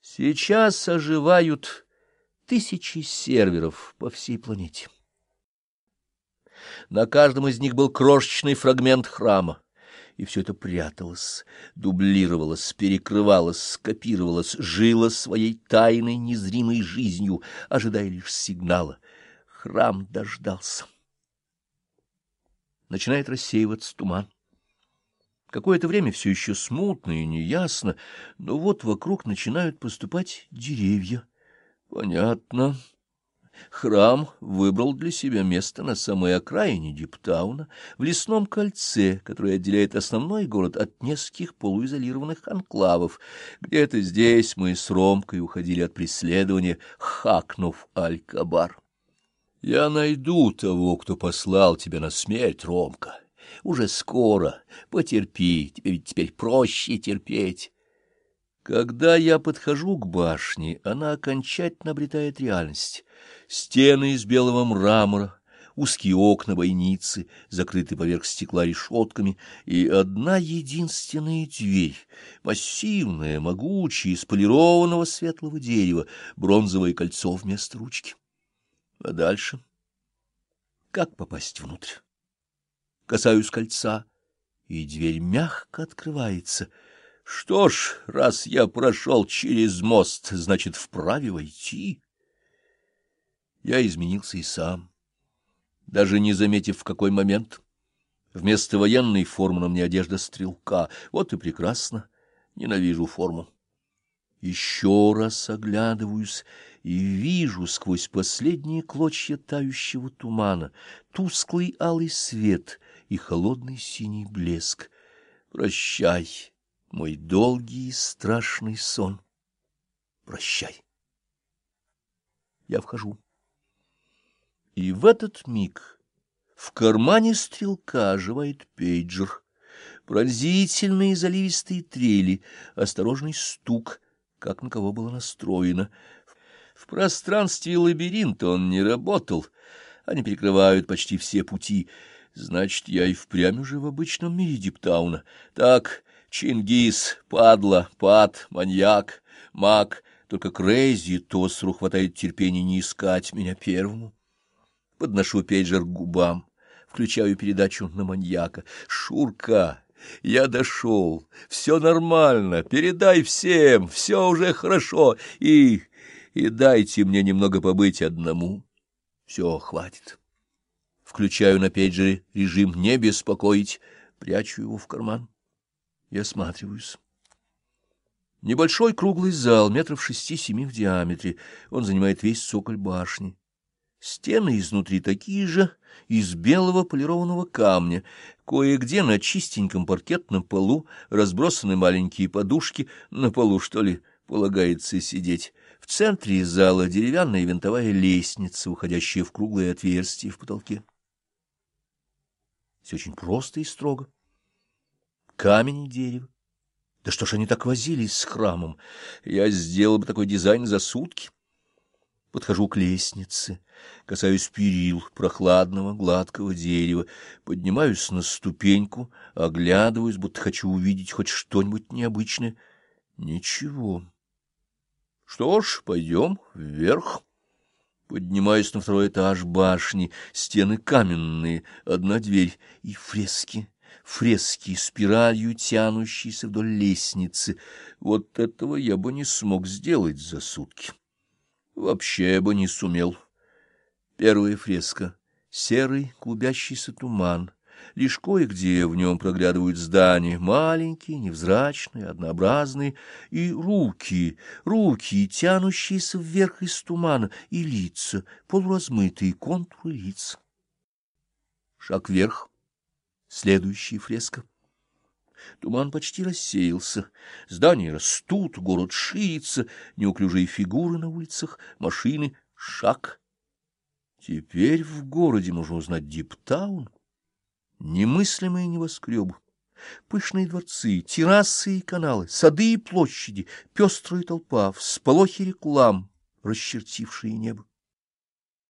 Сейчас оживают тысячи серверов по всей планете. На каждом из них был крошечный фрагмент храма, и все это пряталось, дублировалось, перекрывалось, скопировалось, жило своей тайной незримой жизнью, ожидая лишь сигнала. Храм дождался. Начинает рассеиваться туман. Какое-то время все еще смутно и неясно, но вот вокруг начинают поступать деревья. Понятно. Храм выбрал для себя место на самой окраине Диптауна, в лесном кольце, которое отделяет основной город от нескольких полуизолированных анклавов. Где-то здесь мы с Ромкой уходили от преследования, хакнув Аль-Кабар. Я найду того, кто послал тебя на смерть, Ромка. Уже скоро. Потерпи, тебе ведь теперь проще терпеть. Когда я подхожу к башне, она окончательно обретает реальность. Стены из белого мрамора, узкие окна бойницы, закрыты поверх стекла решетками, и одна единственная дверь, массивная, могучая, из полированного светлого дерева, бронзовое кольцо вместо ручки. А дальше? Как попасть внутрь? Касаюсь кольца, и дверь мягко открывается. Что ж, раз я прошел через мост, значит, вправе войти. Я изменился и сам, даже не заметив, в какой момент. Вместо военной формы на мне одежда стрелка. Вот и прекрасно. Ненавижу форму. Еще раз оглядываюсь и вижу сквозь последние клочья тающего тумана тусклый алый свет — и холодный синий блеск. Прощай, мой долгий и страшный сон. Прощай. Я вхожу. И в этот миг в кармане стрелка оживает пейджер. Пронзительные заливистые трели, осторожный стук, как на кого было настроено. В пространстве лабиринта он не работал, они перекрывают почти все пути — Значит, я и впрямь уже в обычном мире Диптауна. Так, Чингиз, Падла, Пат, Маньяк, Маг, только Крейзи Тоссеру хватает терпения не искать меня первому. Подношу пейджер к губам, включаю передачу на маньяка. Шурка, я дошел, все нормально, передай всем, все уже хорошо, и... и дайте мне немного побыть одному. Все, хватит. Включаю на пейджере режим «Не беспокоить», прячу его в карман и осматриваюсь. Небольшой круглый зал, метров шести-семи в диаметре, он занимает весь цоколь башни. Стены изнутри такие же, из белого полированного камня. Кое-где на чистеньком паркетном полу разбросаны маленькие подушки, на полу, что ли, полагается сидеть. В центре зала деревянная винтовая лестница, уходящая в круглое отверстие в потолке. Все очень просто и строго. Камень и дерево. Да что ж они так возились с храмом? Я сделал бы такой дизайн за сутки. Подхожу к лестнице, касаюсь перил прохладного гладкого дерева, поднимаюсь на ступеньку, оглядываюсь, будто хочу увидеть хоть что-нибудь необычное. Ничего. Что ж, пойдем вверх. Поднимаюсь на второй этаж башни, стены каменные, одна дверь и фрески, фрески спиралью тянущиеся вдоль лестницы. Вот этого я бы не смог сделать за сутки. Вообще бы не сумел. Первая фреска — серый клубящийся туман — Лишь кое-где в нем проглядывают здания, маленькие, невзрачные, однообразные, и руки, руки, тянущиеся вверх из тумана, и лица, полуразмытые контуры лиц. Шаг вверх. Следующая фреска. Туман почти рассеялся. Здания растут, город ширится, неуклюжие фигуры на улицах, машины. Шаг. Теперь в городе можно узнать Диптаун немыслимые небоскребы, пышные дворцы, террасы и каналы, сады и площади, пестрая толпа, всполохи реклам, расчертившие небо.